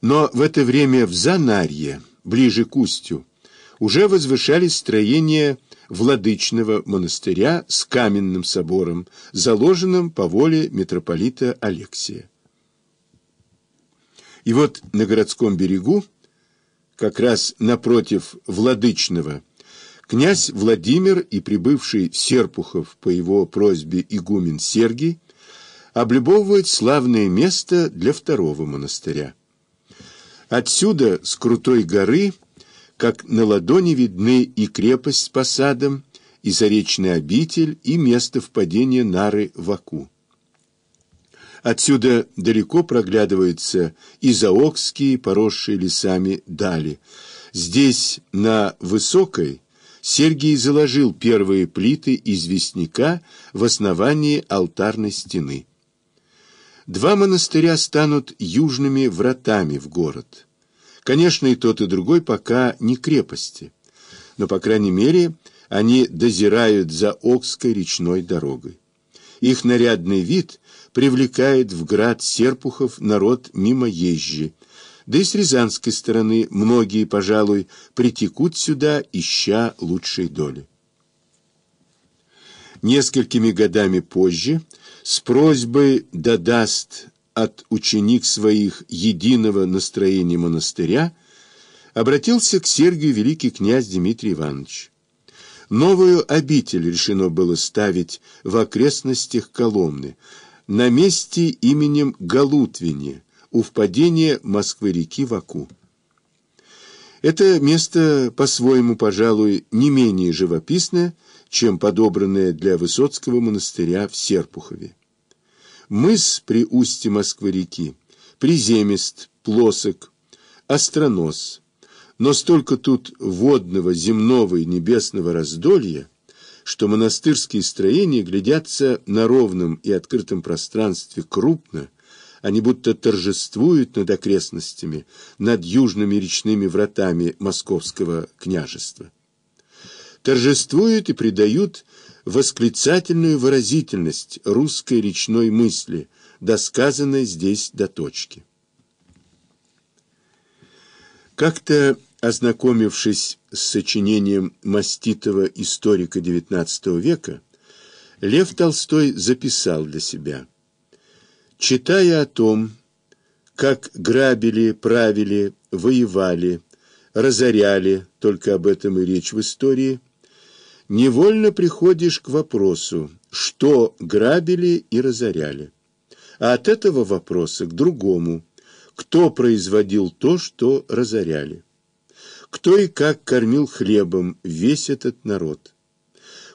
Но в это время в Занарье, ближе к устью, уже возвышались строения владычного монастыря с каменным собором, заложенным по воле митрополита Алексия. И вот на городском берегу, как раз напротив владычного, князь Владимир и прибывший Серпухов по его просьбе игумен Сергий облюбовывают славное место для второго монастыря. Отсюда, с крутой горы, как на ладони видны и крепость с посадом, и заречный обитель, и место впадения Нары в Аку. Отсюда далеко проглядываются и заокские, поросшие лесами, дали. Здесь, на Высокой, Сергий заложил первые плиты известняка в основании алтарной стены. Два монастыря станут южными вратами в город. Конечно, и тот, и другой пока не крепости, но, по крайней мере, они дозирают за Окской речной дорогой. Их нарядный вид привлекает в град Серпухов народ мимо езжи, да и с рязанской стороны многие, пожалуй, притекут сюда, ища лучшей доли. Несколькими годами позже с просьбой «дадаст» от ученик своих единого настроения монастыря обратился к Сергию великий князь Дмитрий Иванович. Новую обитель решено было ставить в окрестностях Коломны, на месте именем Галутвине, у впадения Москвы-реки в Аку. Это место, по-своему, пожалуй, не менее живописное, чем подобранное для Высоцкого монастыря в Серпухове. Мыс при устье Москвы-реки, приземист, плосок, остронос, но столько тут водного, земного и небесного раздолья, что монастырские строения глядятся на ровном и открытом пространстве крупно, они будто торжествуют над окрестностями, над южными речными вратами московского княжества. Торжествуют и придают восклицательную выразительность русской речной мысли, досказанной здесь до точки. Как-то ознакомившись с сочинением маститого историка XIX века, Лев Толстой записал для себя – Читая о том, как грабили, правили, воевали, разоряли, только об этом и речь в истории, невольно приходишь к вопросу, что грабили и разоряли. А от этого вопроса к другому, кто производил то, что разоряли. Кто и как кормил хлебом весь этот народ.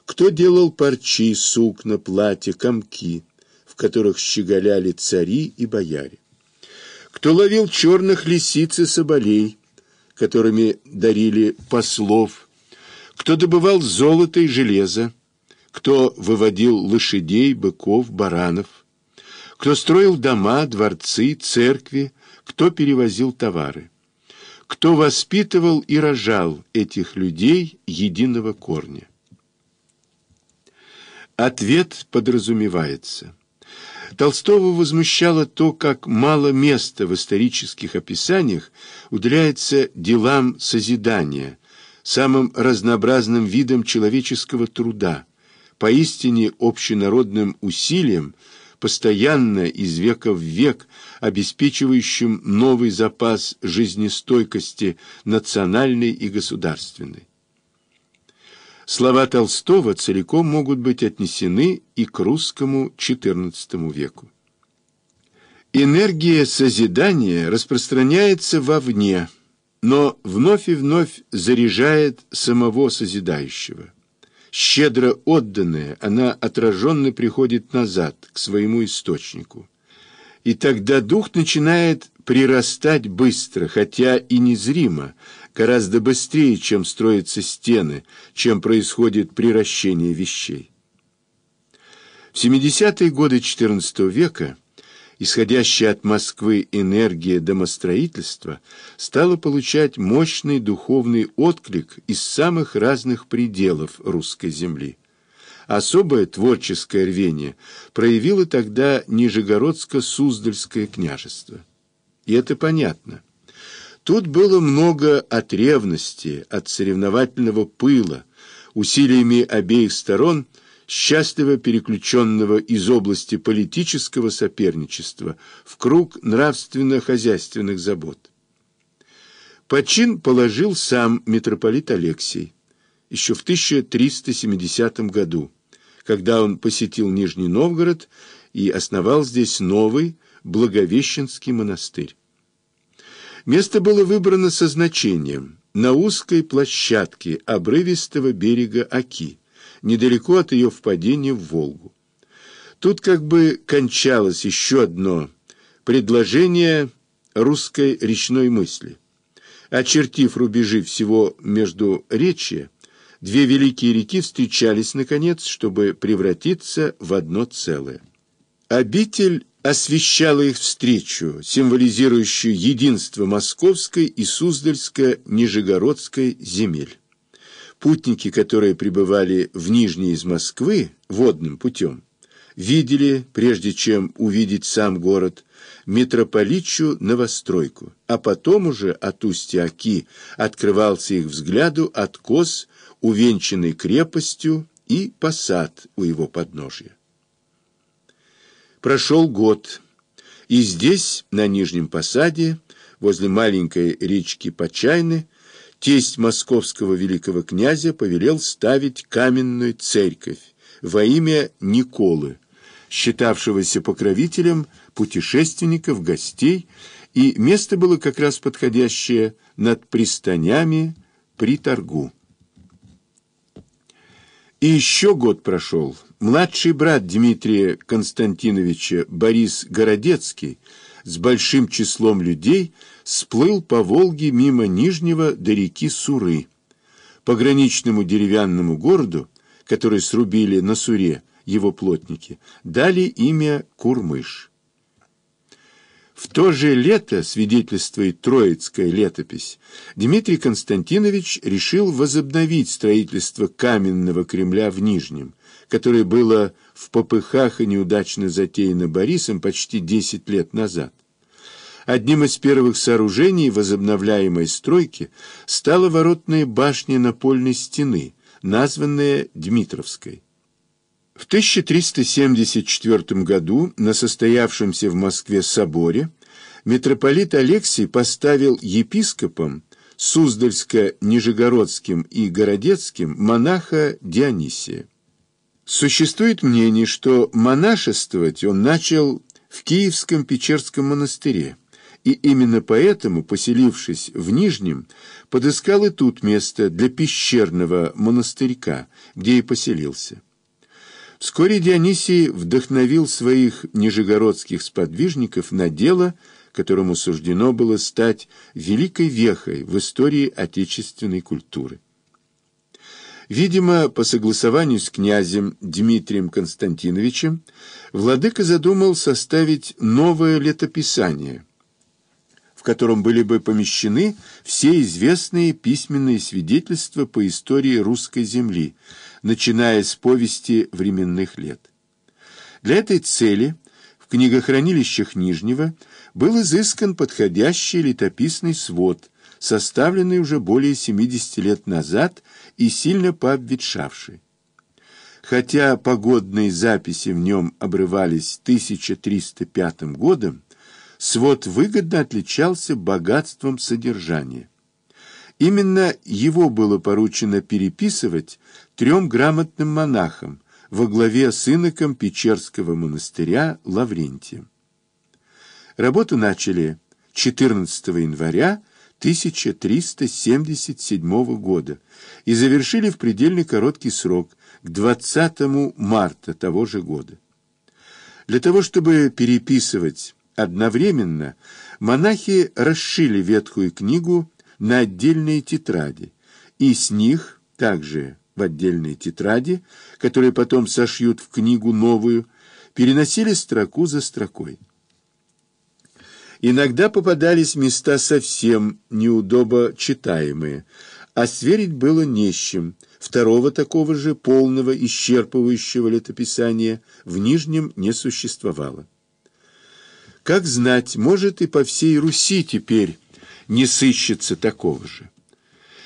Кто делал парчи, сукна, платья, комки – в которых щеголяли цари и бояре. Кто ловил черных лисиц и соболей, которыми дарили послов, кто добывал золото и железо, кто выводил лошадей, быков, баранов, кто строил дома, дворцы, церкви, кто перевозил товары, кто воспитывал и рожал этих людей единого корня. Ответ подразумевается – Толстого возмущало то, как мало места в исторических описаниях уделяется делам созидания, самым разнообразным видам человеческого труда, поистине общенародным усилием, постоянно из века в век обеспечивающим новый запас жизнестойкости национальной и государственной. Слова Толстого целиком могут быть отнесены и к русскому XIV веку. Энергия созидания распространяется вовне, но вновь и вновь заряжает самого созидающего. Щедро отданная, она отраженно приходит назад, к своему источнику. И тогда дух начинает прирастать быстро, хотя и незримо, гораздо быстрее, чем строятся стены, чем происходит приращение вещей. В 70-е годы XIV века исходящая от Москвы энергия домостроительства стала получать мощный духовный отклик из самых разных пределов русской земли. Особое творческое рвение проявило тогда Нижегородско-Суздальское княжество. И это понятно. Тут было много от ревности, от соревновательного пыла, усилиями обеих сторон, счастливо переключенного из области политического соперничества в круг нравственно-хозяйственных забот. Почин положил сам митрополит Алексий еще в 1370 году, когда он посетил Нижний Новгород и основал здесь новый Благовещенский монастырь. Место было выбрано со значением на узкой площадке обрывистого берега Оки, недалеко от ее впадения в Волгу. Тут как бы кончалось еще одно предложение русской речной мысли. Очертив рубежи всего между речи, две великие реки встречались, наконец, чтобы превратиться в одно целое. Обитель освещала их встречу, символизирующую единство московской и суздальско-нижегородской земель. Путники, которые прибывали в Нижний из Москвы водным путем, видели, прежде чем увидеть сам город, митрополичью новостройку, а потом уже от устья Оки открывался их взгляду откос, увенчанный крепостью и посад у его подножия. Прошел год, и здесь, на Нижнем Посаде, возле маленькой речки Почайны, тесть московского великого князя повелел ставить каменную церковь во имя Николы, считавшегося покровителем путешественников, гостей, и место было как раз подходящее над пристанями при торгу. И еще год прошел. Младший брат Дмитрия Константиновича Борис Городецкий с большим числом людей сплыл по Волге мимо Нижнего до реки Суры. Пограничному деревянному городу, который срубили на Суре его плотники, дали имя Курмыш. В то же лето, свидетельствует Троицкая летопись, Дмитрий Константинович решил возобновить строительство каменного Кремля в Нижнем, которое было в попыхах и неудачно затеяно Борисом почти 10 лет назад. Одним из первых сооружений возобновляемой стройки стала воротная башня напольной стены, названная Дмитровской. В 1374 году на состоявшемся в Москве соборе митрополит Алексий поставил епископом Суздальско-Нижегородским и Городецким монаха Дионисия. Существует мнение, что монашествовать он начал в Киевском Печерском монастыре, и именно поэтому, поселившись в Нижнем, подыскал и тут место для пещерного монастырька, где и поселился. Вскоре Дионисий вдохновил своих нижегородских сподвижников на дело, которому суждено было стать великой вехой в истории отечественной культуры. Видимо, по согласованию с князем Дмитрием Константиновичем, владыка задумал составить новое летописание, в котором были бы помещены все известные письменные свидетельства по истории русской земли, начиная с повести временных лет. Для этой цели в книгохранилищах Нижнего был изыскан подходящий летописный свод, составленный уже более 70 лет назад и сильно пообветшавший. Хотя погодные записи в нем обрывались 1305 годом, свод выгодно отличался богатством содержания. Именно его было поручено переписывать трем грамотным монахам во главе с иноком Печерского монастыря Лаврентием. Работу начали 14 января 1377 года и завершили в предельно короткий срок, к 20 марта того же года. Для того, чтобы переписывать одновременно, монахи расшили ветхую книгу на отдельные тетради, и с них, также в отдельные тетради, которые потом сошьют в книгу новую, переносили строку за строкой. Иногда попадались места совсем неудобо читаемые, а сверить было не с чем. Второго такого же полного, исчерпывающего летописания в Нижнем не существовало. Как знать, может и по всей Руси теперь не сыщется такого же.